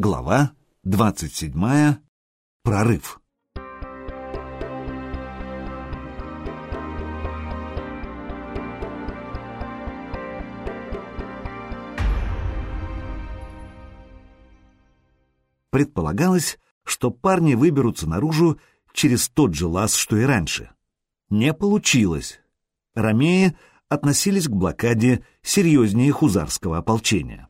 Глава 27. Прорыв. Предполагалось, что парни выберутся наружу через тот же лаз, что и раньше. Не получилось. Ромеи относились к блокаде серьезнее хузарского ополчения.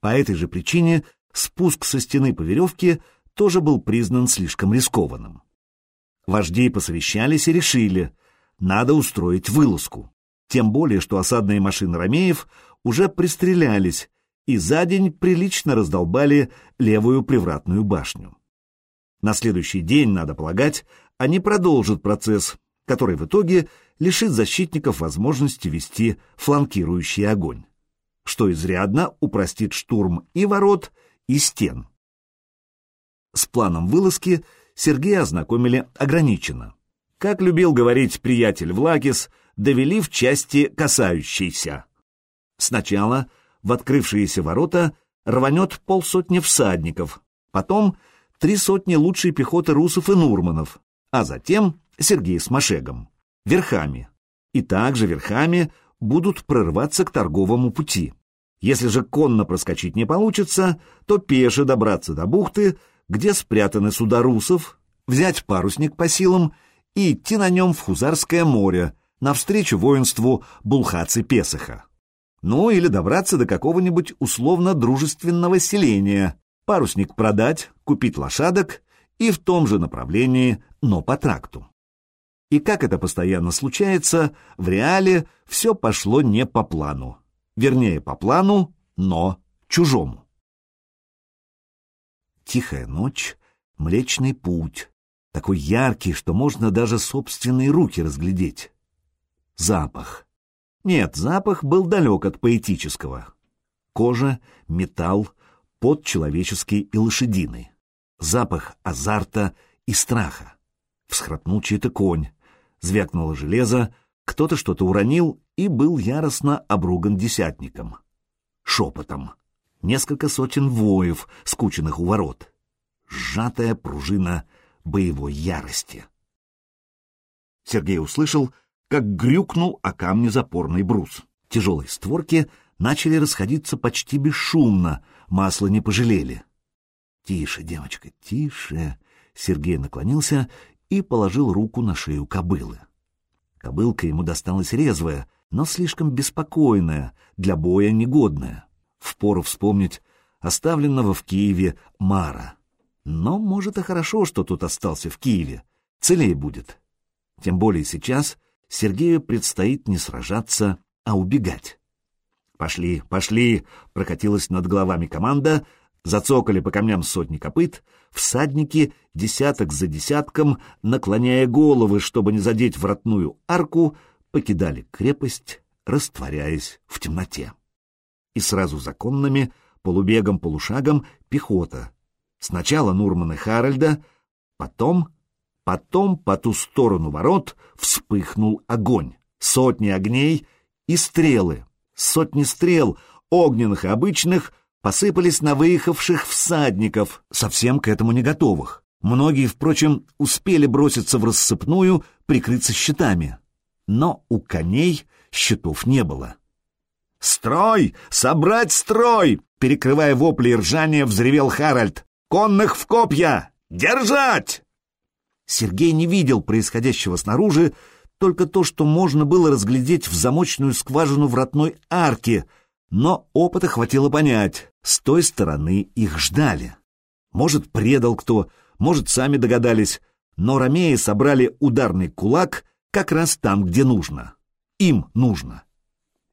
По этой же причине спуск со стены по веревке тоже был признан слишком рискованным. Вожди посовещались и решили, надо устроить вылазку. Тем более, что осадные машины ромеев уже пристрелялись и за день прилично раздолбали левую привратную башню. На следующий день, надо полагать, они продолжат процесс, который в итоге лишит защитников возможности вести фланкирующий огонь, что изрядно упростит штурм и ворот, и стен. С планом вылазки Сергея ознакомили ограниченно. Как любил говорить приятель Влакис, довели в части касающейся. Сначала в открывшиеся ворота рванет полсотни всадников, потом три сотни лучшей пехоты русов и нурманов, а затем Сергей с Машегом, верхами. И также верхами будут прорываться к торговому пути. Если же конно проскочить не получится, то пеше добраться до бухты, где спрятаны суда русов, взять парусник по силам и идти на нем в Хузарское море, навстречу воинству Булхацы-Песаха. Ну или добраться до какого-нибудь условно-дружественного селения, парусник продать, купить лошадок и в том же направлении, но по тракту. И как это постоянно случается, в реале все пошло не по плану. Вернее, по плану, но чужому. Тихая ночь, Млечный Путь, такой яркий, что можно даже собственные руки разглядеть. Запах. Нет, запах был далек от поэтического. Кожа, металл, пот человеческий и лошадиный. Запах азарта и страха. Всхрапнул чей-то конь, звякнуло железо, кто-то что-то уронил и был яростно обруган десятником. Шепотом. Несколько сотен воев, скученных у ворот. Сжатая пружина боевой ярости. Сергей услышал, как грюкнул о камне запорный брус. Тяжелые створки начали расходиться почти бесшумно, масла не пожалели. «Тише, девочка, тише!» Сергей наклонился и положил руку на шею кобылы. Кобылка ему досталась резвая, но слишком беспокойная, для боя негодная. Впору вспомнить оставленного в Киеве Мара. Но, может, и хорошо, что тут остался в Киеве. Целее будет. Тем более сейчас Сергею предстоит не сражаться, а убегать. «Пошли, пошли!» — прокатилась над головами команда, зацокали по камням сотни копыт, всадники, десяток за десятком, наклоняя головы, чтобы не задеть вратную арку, покидали крепость, растворяясь в темноте. И сразу законными, полубегом-полушагом, пехота. Сначала Нурман и Харальда, потом, потом по ту сторону ворот вспыхнул огонь. Сотни огней и стрелы, сотни стрел, огненных и обычных, посыпались на выехавших всадников, совсем к этому не готовых. Многие, впрочем, успели броситься в рассыпную, прикрыться щитами. Но у коней щитов не было. «Строй! Собрать строй!» Перекрывая вопли и ржание, взревел Харальд. «Конных в копья! Держать!» Сергей не видел происходящего снаружи, только то, что можно было разглядеть в замочную скважину вратной арки — но опыта хватило понять, с той стороны их ждали. Может, предал кто, может, сами догадались, но ромеи собрали ударный кулак как раз там, где нужно. Им нужно.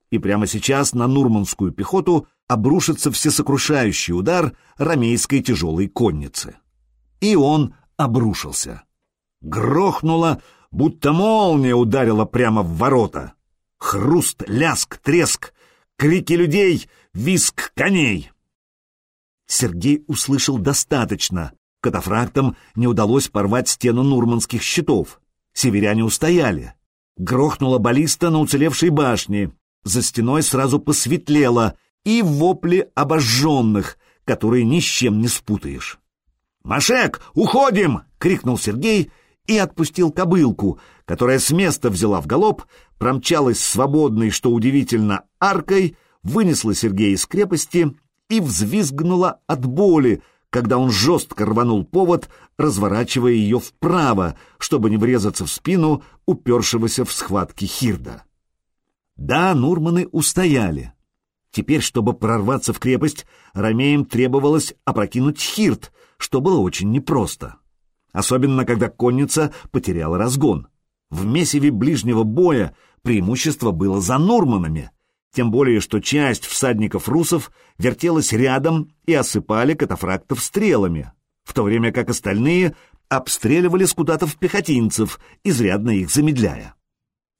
И прямо сейчас на нурманскую пехоту обрушится всесокрушающий удар ромейской тяжелой конницы. И он обрушился. Грохнуло, будто молния ударила прямо в ворота. Хруст, ляск, треск, крики людей, визг коней. Сергей услышал достаточно. Катафрактам не удалось порвать стену нурманских щитов. Северяне устояли. Грохнула баллиста на уцелевшей башне. За стеной сразу посветлело, и вопли обожженных, которые ни с чем не спутаешь. «Машек, уходим!» — крикнул Сергей и отпустил кобылку, которая с места взяла в галоп, промчалась свободной, что удивительно, аркой, вынесла Сергея из крепости и взвизгнула от боли, когда он жестко рванул повод, разворачивая ее вправо, чтобы не врезаться в спину упершегося в схватке Хирда. Да, Нурманы устояли. Теперь, чтобы прорваться в крепость, ромеям требовалось опрокинуть Хирд, что было очень непросто. Особенно, когда конница потеряла разгон. В месиве ближнего боя преимущество было за Нурманами — тем более, что часть всадников-русов вертелась рядом и осыпали катафрактов стрелами, в то время как остальные обстреливали скутатов-пехотинцев, изрядно их замедляя.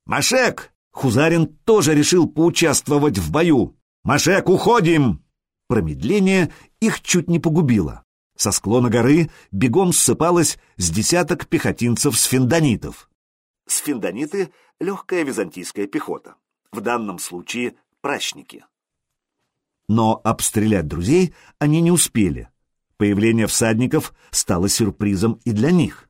«Машек!» Хузарин тоже решил поучаствовать в бою. «Машек, уходим!» Промедление их чуть не погубило. Со склона горы бегом ссыпалось с десяток пехотинцев-сфиндонитов. Сфиндониты — легкая византийская пехота. В данном случае прачники. Но обстрелять друзей они не успели. Появление всадников стало сюрпризом и для них.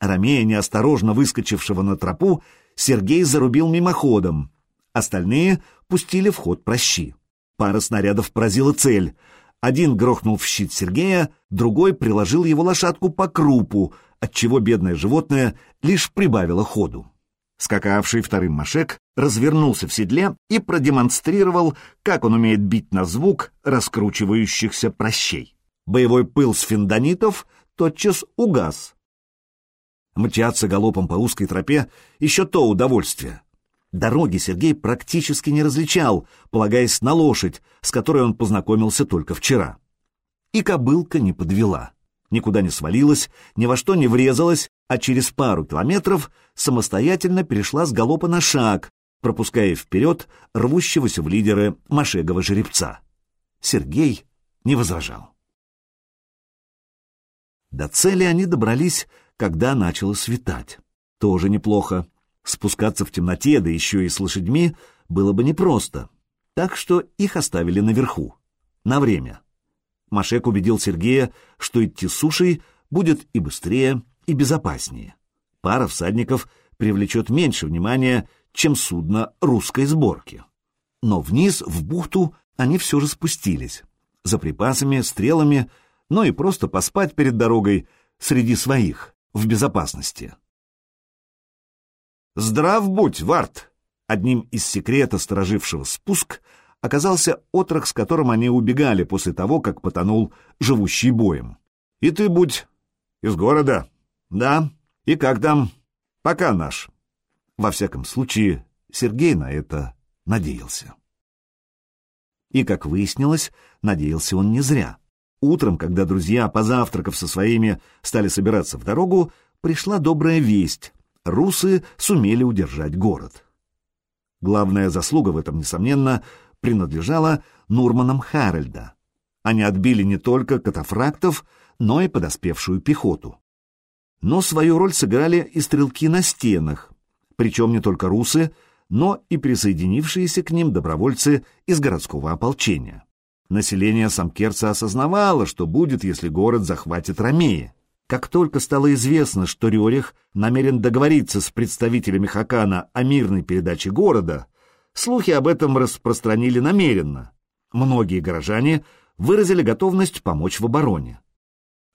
Ромея, неосторожно выскочившего на тропу, Сергей зарубил мимоходом. Остальные пустили в ход прощи. Пара снарядов поразила цель. Один грохнул в щит Сергея, другой приложил его лошадку по крупу, отчего бедное животное лишь прибавило ходу. Скакавший вторым Машек развернулся в седле и продемонстрировал, как он умеет бить на звук раскручивающихся прощей. Боевой пыл сфиндонитов тотчас угас. Мчаться галопом по узкой тропе — еще то удовольствие. Дороги Сергей практически не различал, полагаясь на лошадь, с которой он познакомился только вчера. И кобылка не подвела никуда не свалилась, ни во что не врезалась, а через пару километров самостоятельно перешла с галопа на шаг, пропуская вперед рвущегося в лидеры Машегова жеребца. Сергей не возражал. До цели они добрались, когда начало светать. Тоже неплохо. Спускаться в темноте, да еще и с лошадьми, было бы непросто. Так что их оставили наверху. На время. Машек убедил Сергея, что идти сушей будет и быстрее, и безопаснее. Пара всадников привлечет меньше внимания, чем судно русской сборки. Но вниз, в бухту, они все же спустились. За припасами, стрелами, но и просто поспать перед дорогой среди своих, в безопасности. «Здрав будь, Варт!» Одним из секрета сторожившего спуск — оказался отрок, с которым они убегали после того, как потонул живущий боем. «И ты будь из города?» «Да. И как там?» «Пока наш». Во всяком случае, Сергей на это надеялся. И, как выяснилось, надеялся он не зря. Утром, когда друзья, позавтракав со своими, стали собираться в дорогу, пришла добрая весть. Русы сумели удержать город. Главная заслуга в этом, несомненно, принадлежала Нурманам Харальда. Они отбили не только катафрактов, но и подоспевшую пехоту. Но свою роль сыграли и стрелки на стенах, причем не только русы, но и присоединившиеся к ним добровольцы из городского ополчения. Население Самкерца осознавало, что будет, если город захватит Ромеи. Как только стало известно, что Рерих намерен договориться с представителями Хакана о мирной передаче города, Слухи об этом распространили намеренно. Многие горожане выразили готовность помочь в обороне.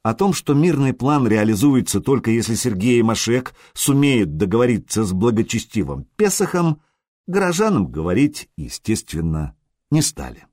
О том, что мирный план реализуется только если Сергей Машек сумеют договориться с благочестивым Песохом, горожанам говорить, естественно, не стали.